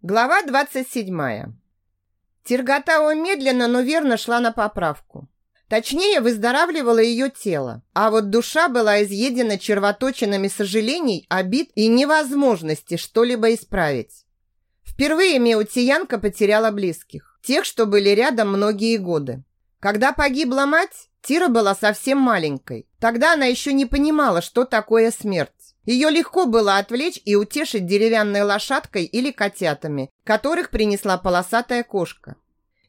Глава 27. Тиргатао медленно, но верно шла на поправку. Точнее, выздоравливало ее тело, а вот душа была изъедена червоточинами сожалений, обид и невозможности что-либо исправить. Впервые Меутиянка потеряла близких, тех, что были рядом многие годы. Когда погибла мать, Тира была совсем маленькой. Тогда она еще не понимала, что такое смерть. Ее легко было отвлечь и утешить деревянной лошадкой или котятами, которых принесла полосатая кошка.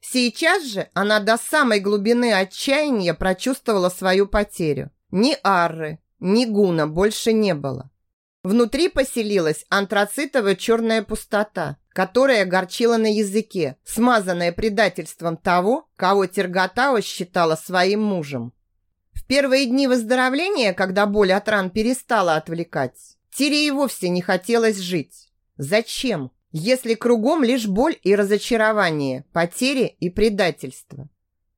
Сейчас же она до самой глубины отчаяния прочувствовала свою потерю. Ни Арры, ни Гуна больше не было. Внутри поселилась антрацитовая черная пустота, которая горчила на языке, смазанная предательством того, кого Терготао считала своим мужем первые дни выздоровления, когда боль от ран перестала отвлекать, Тире и вовсе не хотелось жить. Зачем, если кругом лишь боль и разочарование, потери и предательство?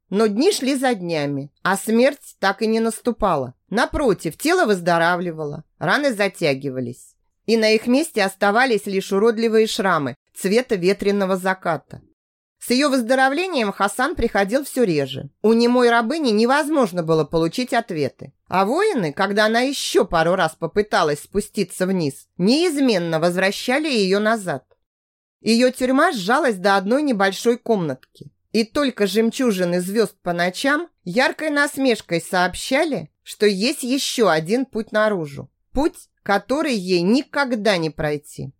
Но дни шли за днями, а смерть так и не наступала. Напротив, тело выздоравливало, раны затягивались. И на их месте оставались лишь уродливые шрамы цвета ветреного заката. С ее выздоровлением Хасан приходил все реже. У немой рабыни невозможно было получить ответы. А воины, когда она еще пару раз попыталась спуститься вниз, неизменно возвращали ее назад. Ее тюрьма сжалась до одной небольшой комнатки. И только жемчужины звезд по ночам яркой насмешкой сообщали, что есть еще один путь наружу. Путь, который ей никогда не пройти.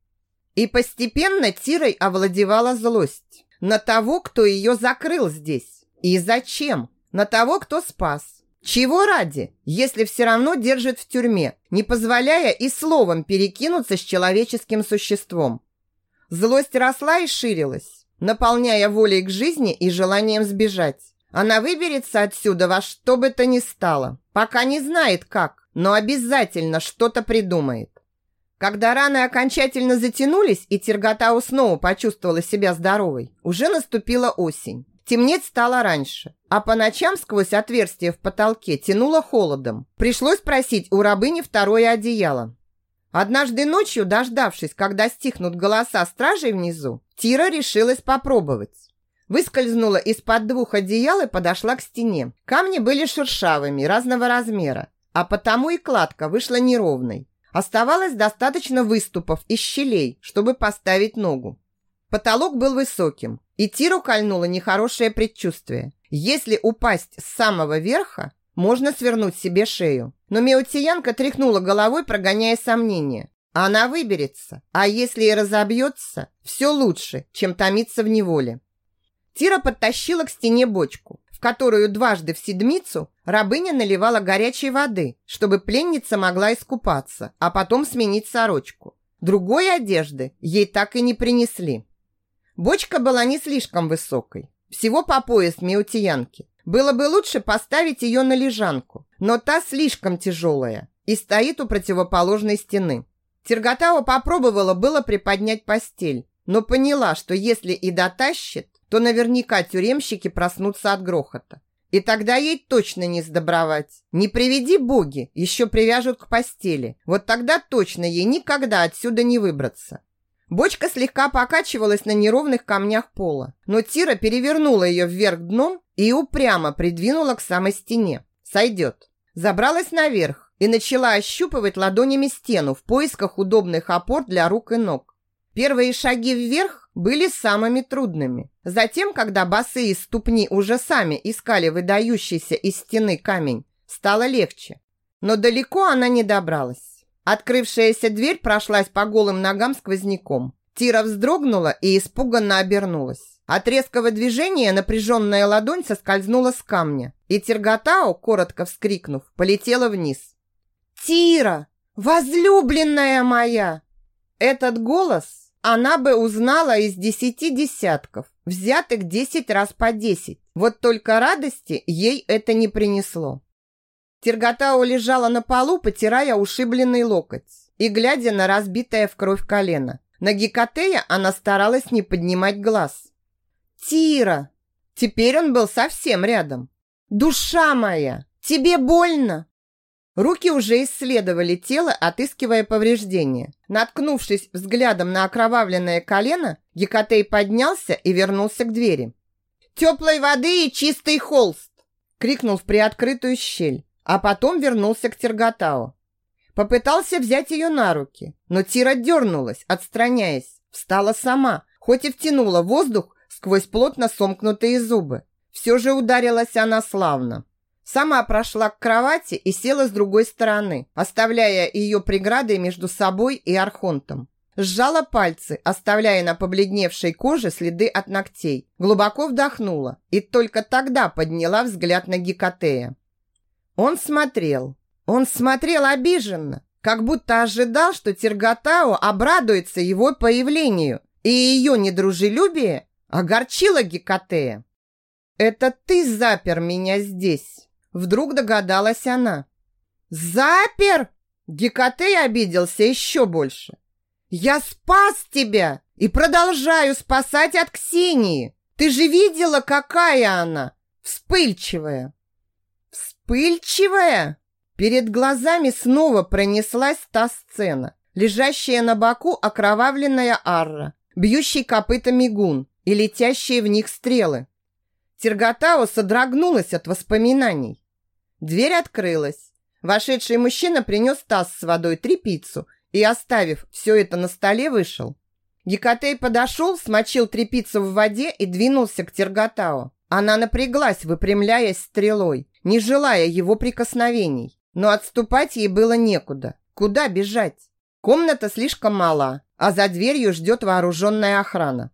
И постепенно Тирой овладевала злость. На того, кто ее закрыл здесь. И зачем? На того, кто спас. Чего ради, если все равно держит в тюрьме, не позволяя и словом перекинуться с человеческим существом? Злость росла и ширилась, наполняя волей к жизни и желанием сбежать. Она выберется отсюда во что бы то ни стало, пока не знает как, но обязательно что-то придумает. Когда раны окончательно затянулись и Терготау снова почувствовала себя здоровой, уже наступила осень. Темнеть стало раньше, а по ночам сквозь отверстие в потолке тянуло холодом. Пришлось просить у рабыни второе одеяло. Однажды ночью, дождавшись, когда стихнут голоса стражей внизу, Тира решилась попробовать. Выскользнула из-под двух одеял и подошла к стене. Камни были шершавыми, разного размера, а потому и кладка вышла неровной. Оставалось достаточно выступов и щелей, чтобы поставить ногу. Потолок был высоким, и Тиру кольнуло нехорошее предчувствие. Если упасть с самого верха, можно свернуть себе шею. Но Меутиянка тряхнула головой, прогоняя сомнения. Она выберется, а если и разобьется, все лучше, чем томиться в неволе. Тира подтащила к стене бочку которую дважды в седмицу рабыня наливала горячей воды, чтобы пленница могла искупаться, а потом сменить сорочку. Другой одежды ей так и не принесли. Бочка была не слишком высокой, всего по пояс меутиянки. Было бы лучше поставить ее на лежанку, но та слишком тяжелая и стоит у противоположной стены. Терготава попробовала было приподнять постель, но поняла, что если и дотащит, то наверняка тюремщики проснутся от грохота. И тогда ей точно не сдобровать. Не приведи боги, еще привяжут к постели. Вот тогда точно ей никогда отсюда не выбраться. Бочка слегка покачивалась на неровных камнях пола, но Тира перевернула ее вверх дном и упрямо придвинула к самой стене. Сойдет. Забралась наверх и начала ощупывать ладонями стену в поисках удобных опор для рук и ног. Первые шаги вверх были самыми трудными. Затем, когда босые ступни уже сами искали выдающийся из стены камень, стало легче. Но далеко она не добралась. Открывшаяся дверь прошлась по голым ногам сквозняком. Тира вздрогнула и испуганно обернулась. От резкого движения напряженная ладонь соскользнула с камня, и Терготао, коротко вскрикнув, полетела вниз. «Тира! Возлюбленная моя!» Этот голос она бы узнала из десяти десятков, взятых десять раз по десять. Вот только радости ей это не принесло. Терготау лежала на полу, потирая ушибленный локоть и глядя на разбитое в кровь колено. На Гекатея она старалась не поднимать глаз. «Тира!» Теперь он был совсем рядом. «Душа моя! Тебе больно?» Руки уже исследовали тело, отыскивая повреждения. Наткнувшись взглядом на окровавленное колено, Гекатей поднялся и вернулся к двери. «Теплой воды и чистый холст!» крикнул в приоткрытую щель, а потом вернулся к Терготау. Попытался взять ее на руки, но Тира дернулась, отстраняясь, встала сама, хоть и втянула воздух сквозь плотно сомкнутые зубы. Все же ударилась она славно. Сама прошла к кровати и села с другой стороны, оставляя ее преградой между собой и Архонтом. Сжала пальцы, оставляя на побледневшей коже следы от ногтей. Глубоко вдохнула и только тогда подняла взгляд на Гекатея. Он смотрел. Он смотрел обиженно, как будто ожидал, что Терготао обрадуется его появлению, и ее недружелюбие огорчило Гекатея. «Это ты запер меня здесь!» Вдруг догадалась она. «Запер?» Гекатей обиделся еще больше. «Я спас тебя и продолжаю спасать от Ксении. Ты же видела, какая она? Вспыльчивая». «Вспыльчивая?» Перед глазами снова пронеслась та сцена. Лежащая на боку окровавленная арра, бьющий копытами гун и летящие в них стрелы. Терготао содрогнулась от воспоминаний. Дверь открылась. Вошедший мужчина принес таз с водой, трепицу и, оставив все это на столе, вышел. Гекатей подошел, смочил трепицу в воде и двинулся к Терготао. Она напряглась, выпрямляясь стрелой, не желая его прикосновений. Но отступать ей было некуда. Куда бежать? Комната слишком мала, а за дверью ждет вооруженная охрана.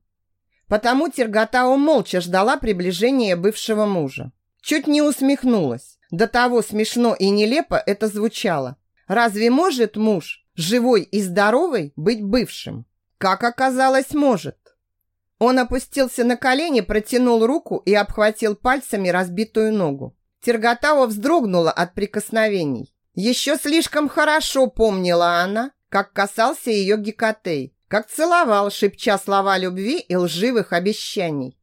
Потому Терготао молча ждала приближения бывшего мужа. Чуть не усмехнулась. До того смешно и нелепо это звучало. Разве может муж, живой и здоровый, быть бывшим? Как оказалось, может. Он опустился на колени, протянул руку и обхватил пальцами разбитую ногу. Терготава вздрогнула от прикосновений. Еще слишком хорошо помнила она, как касался ее Гекатей, как целовал, шепча слова любви и лживых обещаний.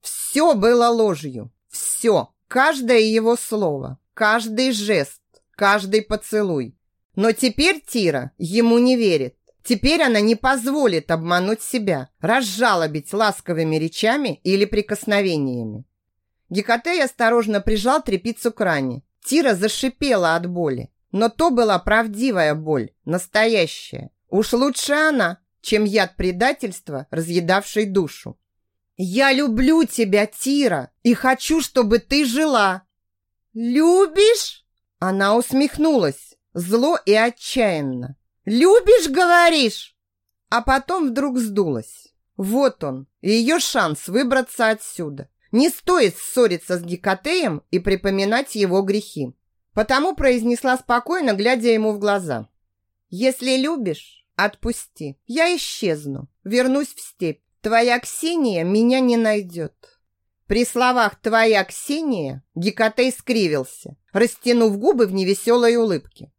Все было ложью. Все. Каждое его слово, каждый жест, каждый поцелуй. Но теперь Тира ему не верит. Теперь она не позволит обмануть себя, разжалобить ласковыми речами или прикосновениями. Гекатей осторожно прижал трепицу к ране. Тира зашипела от боли. Но то была правдивая боль, настоящая. Уж лучше она, чем яд предательства, разъедавший душу. Я люблю тебя, Тира, и хочу, чтобы ты жила. Любишь? Она усмехнулась, зло и отчаянно. Любишь, говоришь? А потом вдруг сдулась. Вот он, ее шанс выбраться отсюда. Не стоит ссориться с Гекатеем и припоминать его грехи. Потому произнесла спокойно, глядя ему в глаза. «Если любишь, отпусти. Я исчезну. Вернусь в степь. Твоя Ксения меня не найдет. При словах «твоя Ксения» Гекатей скривился, растянув губы в невеселой улыбке.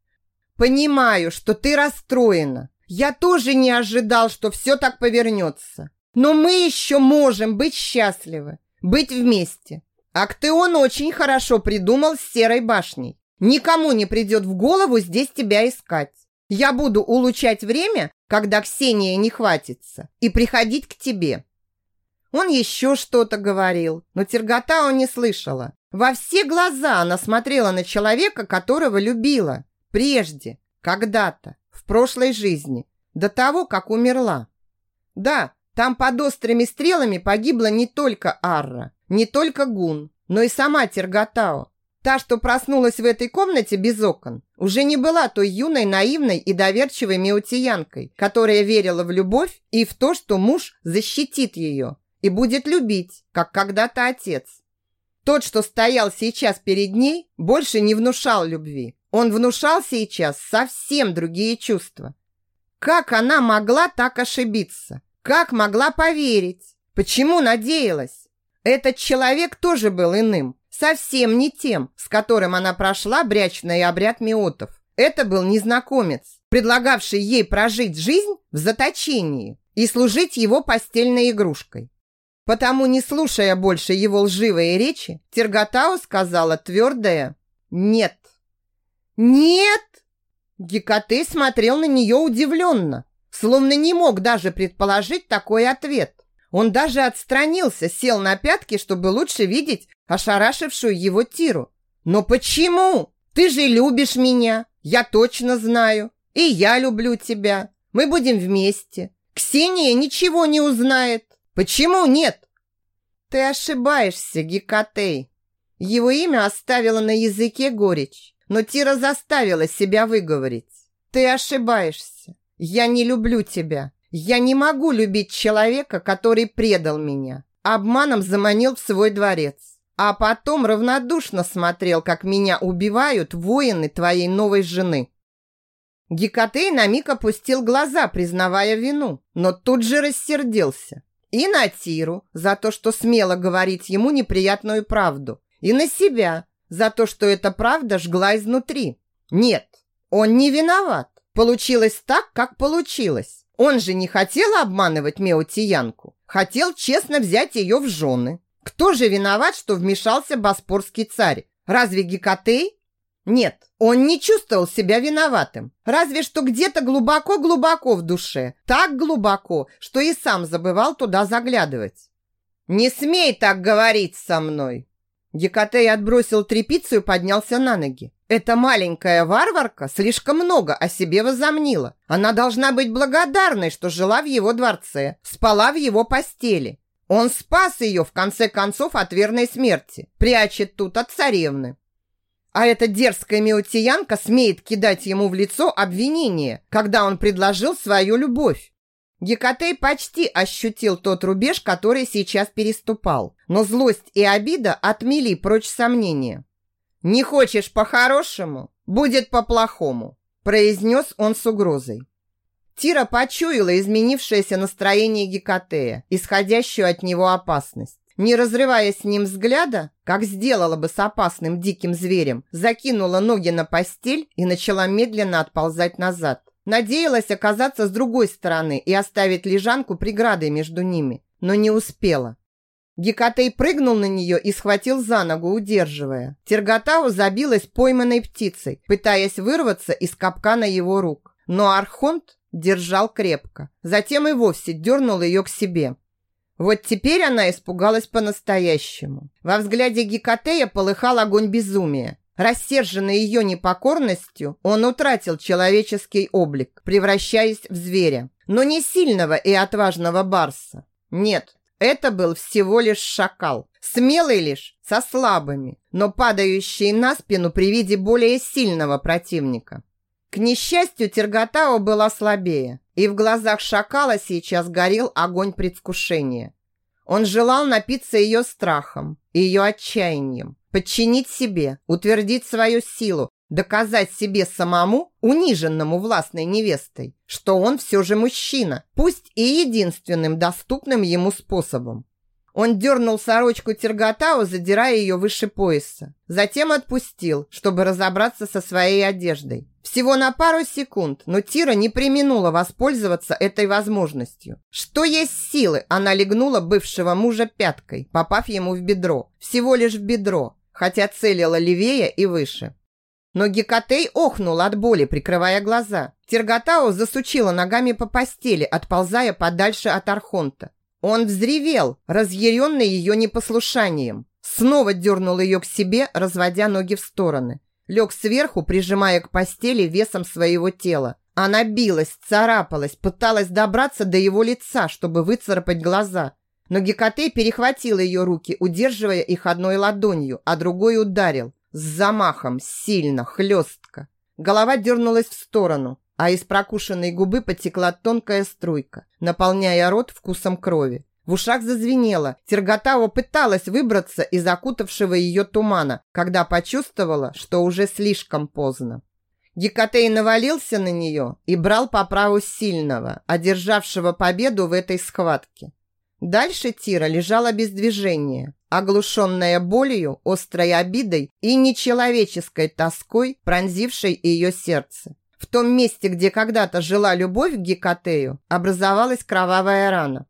«Понимаю, что ты расстроена. Я тоже не ожидал, что все так повернется. Но мы еще можем быть счастливы, быть вместе. Актеон очень хорошо придумал с Серой башней. Никому не придет в голову здесь тебя искать. Я буду улучшать время, когда Ксения не хватится, и приходить к тебе». Он еще что-то говорил, но Тергота не слышала. Во все глаза она смотрела на человека, которого любила. Прежде, когда-то, в прошлой жизни, до того, как умерла. Да, там под острыми стрелами погибла не только Арра, не только Гун, но и сама Терготао. Та, что проснулась в этой комнате без окон, уже не была той юной, наивной и доверчивой меутиянкой, которая верила в любовь и в то, что муж защитит ее и будет любить, как когда-то отец. Тот, что стоял сейчас перед ней, больше не внушал любви. Он внушал сейчас совсем другие чувства. Как она могла так ошибиться? Как могла поверить? Почему надеялась? Этот человек тоже был иным, совсем не тем, с которым она прошла брячный обряд миотов. Это был незнакомец, предлагавший ей прожить жизнь в заточении и служить его постельной игрушкой. Потому, не слушая больше его лживые речи, Терготау сказала твердое «нет». «Нет!» Гекатей смотрел на нее удивленно, словно не мог даже предположить такой ответ. Он даже отстранился, сел на пятки, чтобы лучше видеть ошарашившую его Тиру. «Но почему? Ты же любишь меня, я точно знаю. И я люблю тебя. Мы будем вместе. Ксения ничего не узнает. Почему нет?» «Ты ошибаешься, Гекатей». Его имя оставило на языке горечь, но Тира заставила себя выговорить. «Ты ошибаешься. Я не люблю тебя. Я не могу любить человека, который предал меня, обманом заманил в свой дворец, а потом равнодушно смотрел, как меня убивают воины твоей новой жены». Гекатей на миг опустил глаза, признавая вину, но тут же рассердился. И на Тиру за то, что смело говорить ему неприятную правду. И на себя за то, что эта правда жгла изнутри. Нет, он не виноват. Получилось так, как получилось. Он же не хотел обманывать Меотиянку. Хотел честно взять ее в жены. Кто же виноват, что вмешался боспорский царь? Разве Гекатей? Нет, он не чувствовал себя виноватым. Разве что где-то глубоко-глубоко в душе. Так глубоко, что и сам забывал туда заглядывать. «Не смей так говорить со мной!» Гекатей отбросил трепицу и поднялся на ноги. Эта маленькая варварка слишком много о себе возомнила. Она должна быть благодарной, что жила в его дворце, спала в его постели. Он спас ее, в конце концов, от верной смерти, прячет тут от царевны. А эта дерзкая меутиянка смеет кидать ему в лицо обвинение, когда он предложил свою любовь. Гекатей почти ощутил тот рубеж, который сейчас переступал, но злость и обида отмели прочь сомнения. «Не хочешь по-хорошему? Будет по-плохому», произнес он с угрозой. Тира почуяла изменившееся настроение Гекатея, исходящую от него опасность. Не разрывая с ним взгляда, как сделала бы с опасным диким зверем, закинула ноги на постель и начала медленно отползать назад. Надеялась оказаться с другой стороны и оставить лежанку преградой между ними, но не успела. Гекатей прыгнул на нее и схватил за ногу, удерживая. Терготау забилась пойманной птицей, пытаясь вырваться из капкана его рук. Но Архонт держал крепко. Затем и вовсе дернул ее к себе. Вот теперь она испугалась по-настоящему. Во взгляде Гекатея полыхал огонь безумия. Рассерженный ее непокорностью, он утратил человеческий облик, превращаясь в зверя. Но не сильного и отважного барса. Нет, это был всего лишь шакал. Смелый лишь, со слабыми, но падающий на спину при виде более сильного противника. К несчастью, Терготао была слабее, и в глазах шакала сейчас горел огонь предвкушения. Он желал напиться ее страхом, ее отчаянием, подчинить себе, утвердить свою силу, доказать себе самому, униженному властной невестой, что он все же мужчина, пусть и единственным доступным ему способом. Он дернул сорочку Терготау, задирая ее выше пояса. Затем отпустил, чтобы разобраться со своей одеждой. Всего на пару секунд, но Тира не применула воспользоваться этой возможностью. Что есть силы, она легнула бывшего мужа пяткой, попав ему в бедро. Всего лишь в бедро, хотя целила левее и выше. Но Гекатей охнул от боли, прикрывая глаза. Терготау засучила ногами по постели, отползая подальше от Архонта. Он взревел, разъяренный ее непослушанием. Снова дернул ее к себе, разводя ноги в стороны. Лег сверху, прижимая к постели весом своего тела. Она билась, царапалась, пыталась добраться до его лица, чтобы выцарапать глаза. Но Гекатей перехватил ее руки, удерживая их одной ладонью, а другой ударил. С замахом, сильно, хлестко. Голова дернулась в сторону а из прокушенной губы потекла тонкая струйка, наполняя рот вкусом крови. В ушах зазвенело. Терготава пыталась выбраться из окутавшего ее тумана, когда почувствовала, что уже слишком поздно. Гекатей навалился на нее и брал по праву сильного, одержавшего победу в этой схватке. Дальше Тира лежала без движения, оглушенная болью, острой обидой и нечеловеческой тоской, пронзившей ее сердце. В том месте, где когда-то жила любовь к Гекатею, образовалась кровавая рана.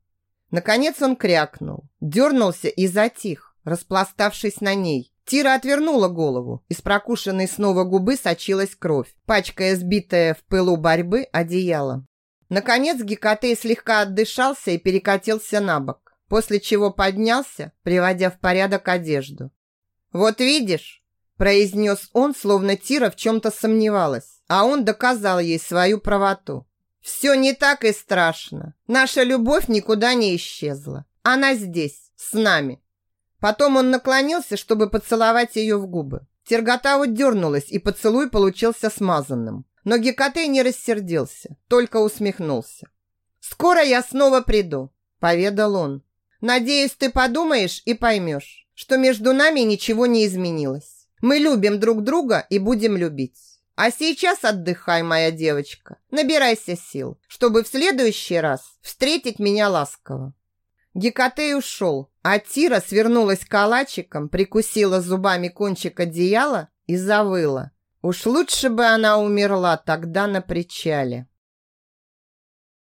Наконец он крякнул, дернулся и затих, распластавшись на ней. Тира отвернула голову. Из прокушенной снова губы сочилась кровь, пачкая сбитое в пылу борьбы одеяло. Наконец Гекатей слегка отдышался и перекатился на бок, после чего поднялся, приводя в порядок одежду. «Вот видишь», – произнес он, словно Тира в чем-то сомневалась, а он доказал ей свою правоту. «Все не так и страшно. Наша любовь никуда не исчезла. Она здесь, с нами, Потом он наклонился, чтобы поцеловать ее в губы. Тергота дернулась, и поцелуй получился смазанным. Но Гекатей не рассердился, только усмехнулся. «Скоро я снова приду», – поведал он. «Надеюсь, ты подумаешь и поймешь, что между нами ничего не изменилось. Мы любим друг друга и будем любить. А сейчас отдыхай, моя девочка. Набирайся сил, чтобы в следующий раз встретить меня ласково». Гекатей ушел, а Тира свернулась калачиком, прикусила зубами кончик одеяла и завыла. Уж лучше бы она умерла тогда на причале.